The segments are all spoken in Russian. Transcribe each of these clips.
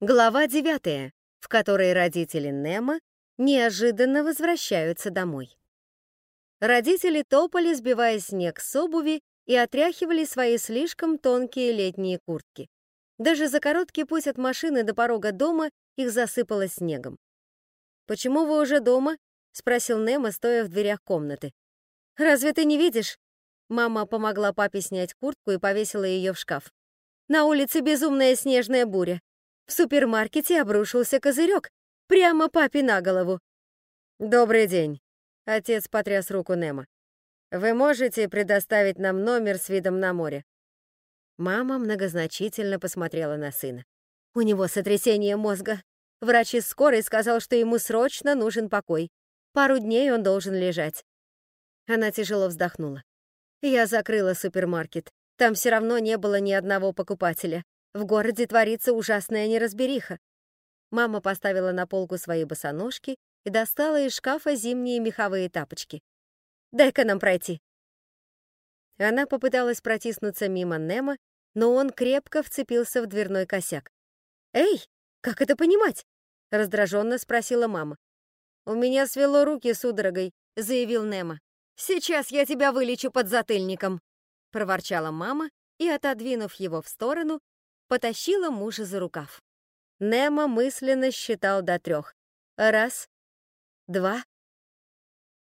Глава 9, в которой родители Немо неожиданно возвращаются домой. Родители топали, сбивая снег с обуви, и отряхивали свои слишком тонкие летние куртки. Даже за короткий путь от машины до порога дома их засыпало снегом. «Почему вы уже дома?» — спросил Немо, стоя в дверях комнаты. «Разве ты не видишь?» Мама помогла папе снять куртку и повесила ее в шкаф. «На улице безумная снежная буря. В супермаркете обрушился козырек. Прямо папе на голову. «Добрый день», — отец потряс руку Немо. «Вы можете предоставить нам номер с видом на море?» Мама многозначительно посмотрела на сына. «У него сотрясение мозга. Врач из скорой сказал, что ему срочно нужен покой. Пару дней он должен лежать». Она тяжело вздохнула. «Я закрыла супермаркет. Там все равно не было ни одного покупателя. В городе творится ужасная неразбериха. Мама поставила на полку свои босоножки и достала из шкафа зимние меховые тапочки. «Дай-ка нам пройти». Она попыталась протиснуться мимо Немо, но он крепко вцепился в дверной косяк. «Эй, как это понимать?» — раздраженно спросила мама. «У меня свело руки судорогой», — заявил Немо. «Сейчас я тебя вылечу под затыльником», — проворчала мама и, отодвинув его в сторону, потащила мужа за рукав. Немо мысленно считал до трех. Раз, два.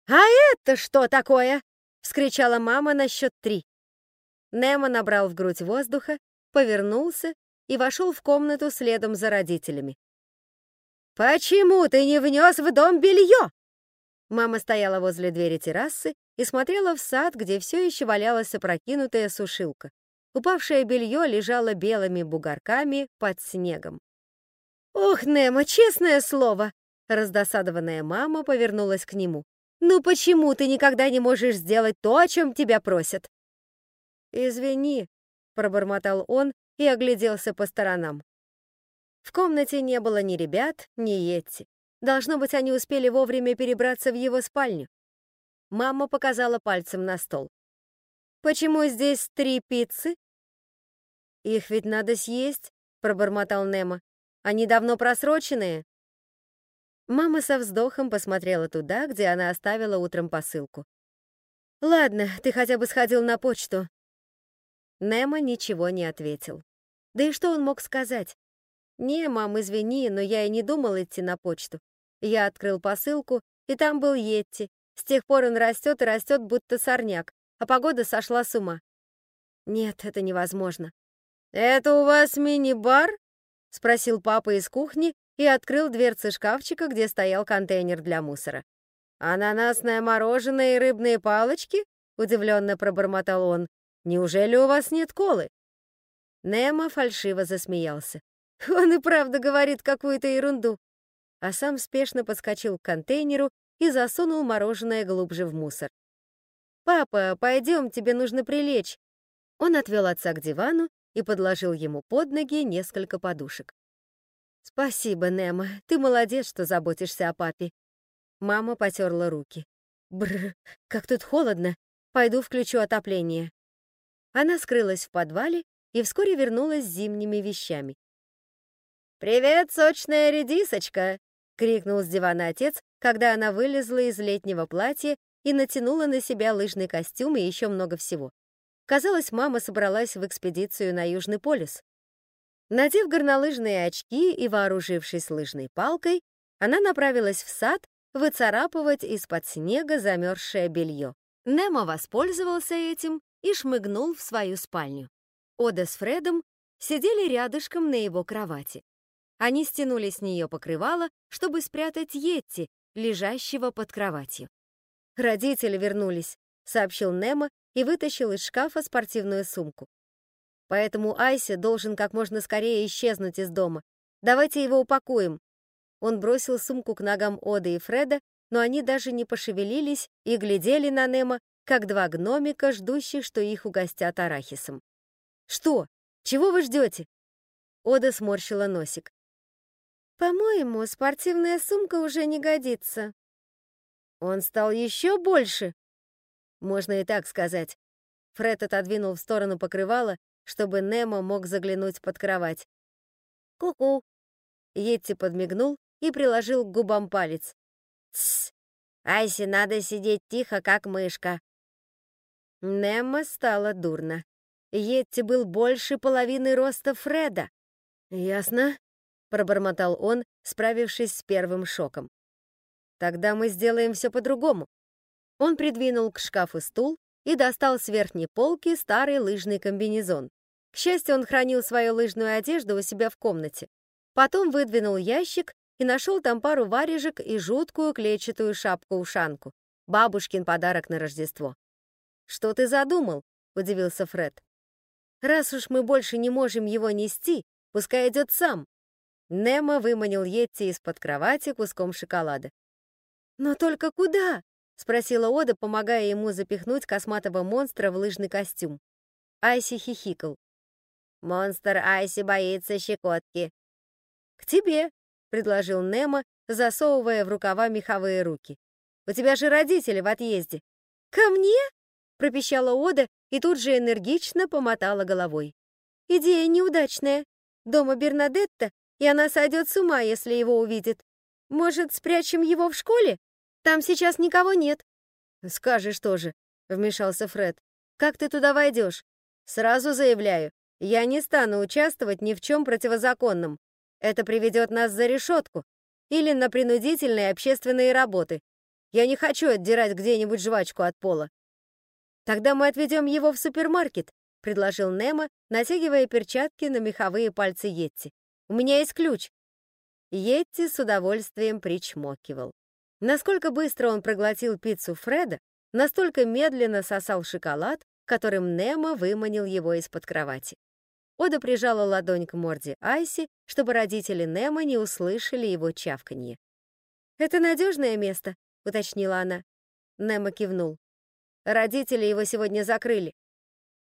«А это что такое?» — вскричала мама на счет три. Немо набрал в грудь воздуха, повернулся и вошел в комнату следом за родителями. «Почему ты не внес в дом белье?» Мама стояла возле двери террасы и смотрела в сад, где все еще валялась опрокинутая сушилка. Упавшее белье лежало белыми бугорками под снегом. «Ох, Немо, честное слово!» Раздосадованная мама повернулась к нему. «Ну почему ты никогда не можешь сделать то, о чем тебя просят?» «Извини», — пробормотал он и огляделся по сторонам. В комнате не было ни ребят, ни Йетти. Должно быть, они успели вовремя перебраться в его спальню. Мама показала пальцем на стол. «Почему здесь три пиццы?» «Их ведь надо съесть», — пробормотал Немо. «Они давно просроченные». Мама со вздохом посмотрела туда, где она оставила утром посылку. «Ладно, ты хотя бы сходил на почту». Немо ничего не ответил. Да и что он мог сказать? «Не, мам, извини, но я и не думал идти на почту. Я открыл посылку, и там был Йетти. С тех пор он растет и растет, будто сорняк а погода сошла с ума. Нет, это невозможно. «Это у вас мини-бар?» — спросил папа из кухни и открыл дверцы шкафчика, где стоял контейнер для мусора. «Ананасное мороженое и рыбные палочки?» — удивленно пробормотал он. «Неужели у вас нет колы?» Немо фальшиво засмеялся. Он и правда говорит какую-то ерунду. А сам спешно подскочил к контейнеру и засунул мороженое глубже в мусор. «Папа, пойдем, тебе нужно прилечь». Он отвел отца к дивану и подложил ему под ноги несколько подушек. «Спасибо, Немо, ты молодец, что заботишься о папе». Мама потерла руки. Бр, как тут холодно. Пойду включу отопление. Она скрылась в подвале и вскоре вернулась с зимними вещами. «Привет, сочная редисочка!» — крикнул с дивана отец, когда она вылезла из летнего платья и натянула на себя лыжный костюм и еще много всего. Казалось, мама собралась в экспедицию на Южный полюс. Надев горнолыжные очки и вооружившись лыжной палкой, она направилась в сад выцарапывать из-под снега замерзшее белье. Немо воспользовался этим и шмыгнул в свою спальню. Ода с Фредом сидели рядышком на его кровати. Они стянули с нее покрывало, чтобы спрятать Йетти, лежащего под кроватью. «Родители вернулись», — сообщил Немо и вытащил из шкафа спортивную сумку. «Поэтому Айси должен как можно скорее исчезнуть из дома. Давайте его упакуем». Он бросил сумку к ногам Оды и Фреда, но они даже не пошевелились и глядели на Немо, как два гномика, ждущих, что их угостят арахисом. «Что? Чего вы ждете?» Ода сморщила носик. «По-моему, спортивная сумка уже не годится», он стал еще больше. Можно и так сказать. Фред отодвинул в сторону покрывала, чтобы Немо мог заглянуть под кровать. «Ку-ку!» Йетти подмигнул и приложил к губам палец. «Тссс! Айси, надо сидеть тихо, как мышка!» Немо стало дурно. Йетти был больше половины роста Фреда. «Ясно», — пробормотал он, справившись с первым шоком. «Тогда мы сделаем все по-другому». Он придвинул к шкафу стул и достал с верхней полки старый лыжный комбинезон. К счастью, он хранил свою лыжную одежду у себя в комнате. Потом выдвинул ящик и нашел там пару варежек и жуткую клетчатую шапку-ушанку. Бабушкин подарок на Рождество. «Что ты задумал?» — удивился Фред. «Раз уж мы больше не можем его нести, пускай идет сам». Немо выманил Йетти из-под кровати куском шоколада. «Но только куда?» — спросила Ода, помогая ему запихнуть косматого монстра в лыжный костюм. Айси хихикал. «Монстр Айси боится щекотки». «К тебе», — предложил Немо, засовывая в рукава меховые руки. «У тебя же родители в отъезде». «Ко мне?» — пропищала Ода и тут же энергично помотала головой. «Идея неудачная. Дома Бернадетта, и она сойдет с ума, если его увидит. Может, спрячем его в школе? Там сейчас никого нет». «Скажешь тоже», — вмешался Фред. «Как ты туда войдешь? Сразу заявляю, я не стану участвовать ни в чем противозаконном. Это приведет нас за решетку или на принудительные общественные работы. Я не хочу отдирать где-нибудь жвачку от пола. Тогда мы отведем его в супермаркет, предложил Немо, натягивая перчатки на меховые пальцы Йетти. У меня есть ключ. Йетти с удовольствием причмокивал. Насколько быстро он проглотил пиццу Фреда, настолько медленно сосал шоколад, которым Немо выманил его из-под кровати. Ода прижала ладонь к морде Айси, чтобы родители Немо не услышали его чавканье. «Это надежное место», — уточнила она. Немо кивнул. «Родители его сегодня закрыли».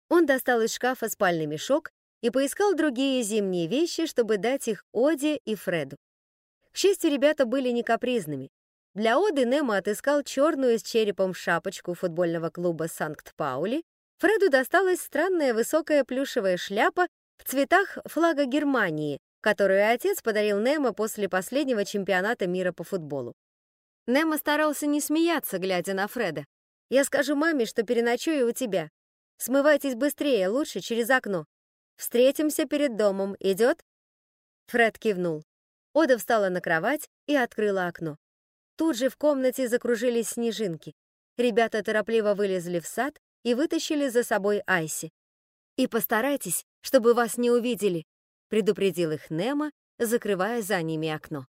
Он достал из шкафа спальный мешок и поискал другие зимние вещи, чтобы дать их Оде и Фреду. К счастью, ребята были не капризными. Для Оды Немо отыскал черную с черепом шапочку футбольного клуба Санкт-Паули, Фреду досталась странная высокая плюшевая шляпа в цветах флага Германии, которую отец подарил Немо после последнего чемпионата мира по футболу. Немо старался не смеяться, глядя на Фреда. «Я скажу маме, что переночую у тебя. Смывайтесь быстрее, лучше через окно. Встретимся перед домом, идет?» Фред кивнул. Ода встала на кровать и открыла окно. Тут же в комнате закружились снежинки. Ребята торопливо вылезли в сад и вытащили за собой Айси. «И постарайтесь, чтобы вас не увидели», предупредил их Немо, закрывая за ними окно.